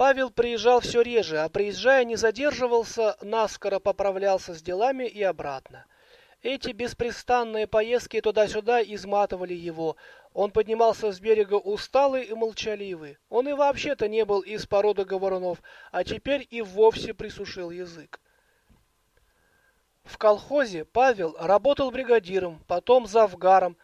Павел приезжал все реже, а приезжая не задерживался, наскоро поправлялся с делами и обратно. Эти беспрестанные поездки туда-сюда изматывали его. Он поднимался с берега усталый и молчаливый. Он и вообще-то не был из породы говорунов, а теперь и вовсе присушил язык. В колхозе Павел работал бригадиром, потом завгаром,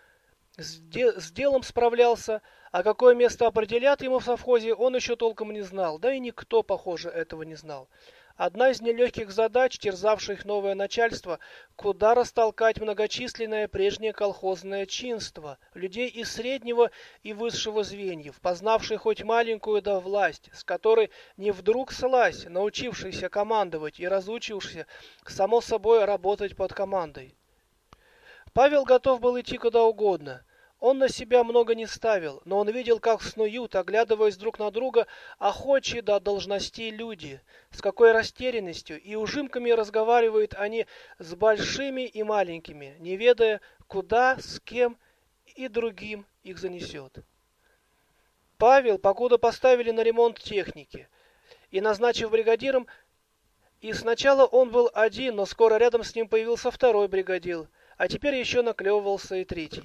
с, де с делом справлялся, а какое место определят ему в совхозе, он еще толком не знал, да и никто, похоже, этого не знал. Одна из нелегких задач, терзавших новое начальство, куда растолкать многочисленное прежнее колхозное чинство, людей из среднего и высшего звеньев, познавших хоть маленькую да власть, с которой не вдруг слазь, научившийся командовать и разучившийся, само собой, работать под командой. Павел готов был идти куда угодно – он на себя много не ставил, но он видел, как снуют, оглядываясь друг на друга, охочие до должностей люди, с какой растерянностью и ужимками разговаривают они с большими и маленькими, не ведая, куда, с кем и другим их занесет. Павел, покуда поставили на ремонт техники, и назначив бригадиром, и сначала он был один, но скоро рядом с ним появился второй бригадир, а теперь еще наклевывался и третий.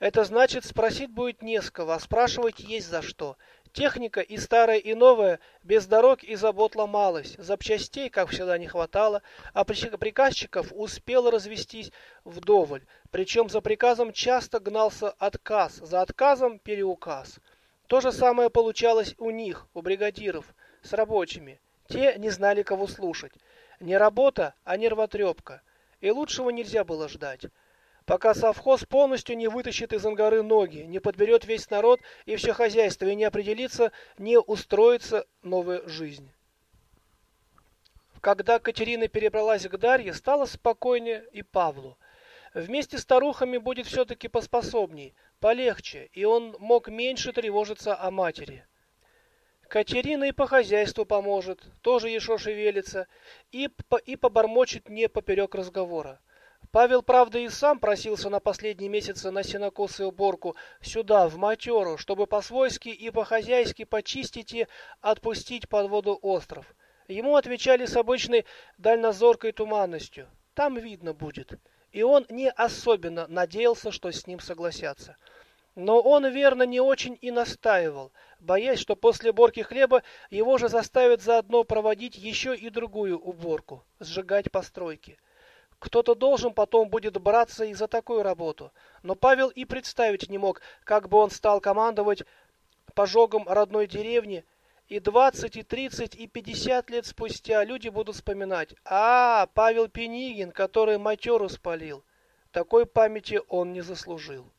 Это значит, спросить будет не с кого, а спрашивать есть за что. Техника и старая, и новая, без дорог и забот ломалась, запчастей, как всегда, не хватало, а приказчиков успел развестись вдоволь, причем за приказом часто гнался отказ, за отказом переуказ. То же самое получалось у них, у бригадиров, с рабочими. Те не знали, кого слушать. Не работа, а нервотрепка. И лучшего нельзя было ждать пока совхоз полностью не вытащит из ангары ноги, не подберет весь народ и все хозяйство, и не определится, не устроится новая жизнь. Когда Катерина перебралась к Дарье, стало спокойнее и Павлу. Вместе с старухами будет все-таки поспособней, полегче, и он мог меньше тревожиться о матери. Катерина и по хозяйству поможет, тоже еще шевелится, и, по, и побормочет не поперек разговора. Павел, правда, и сам просился на последние месяцы на сенокос и уборку сюда, в матеру, чтобы по-свойски и по-хозяйски почистить и отпустить под воду остров. Ему отвечали с обычной дальнозоркой туманностью. Там видно будет. И он не особенно надеялся, что с ним согласятся. Но он, верно, не очень и настаивал, боясь, что после уборки хлеба его же заставят заодно проводить еще и другую уборку, сжигать постройки. Кто-то должен потом будет браться и за такую работу. Но Павел и представить не мог, как бы он стал командовать пожогом родной деревни, и 20, и 30, и 50 лет спустя люди будут вспоминать, а, Павел Пенигин, который матеру спалил. Такой памяти он не заслужил.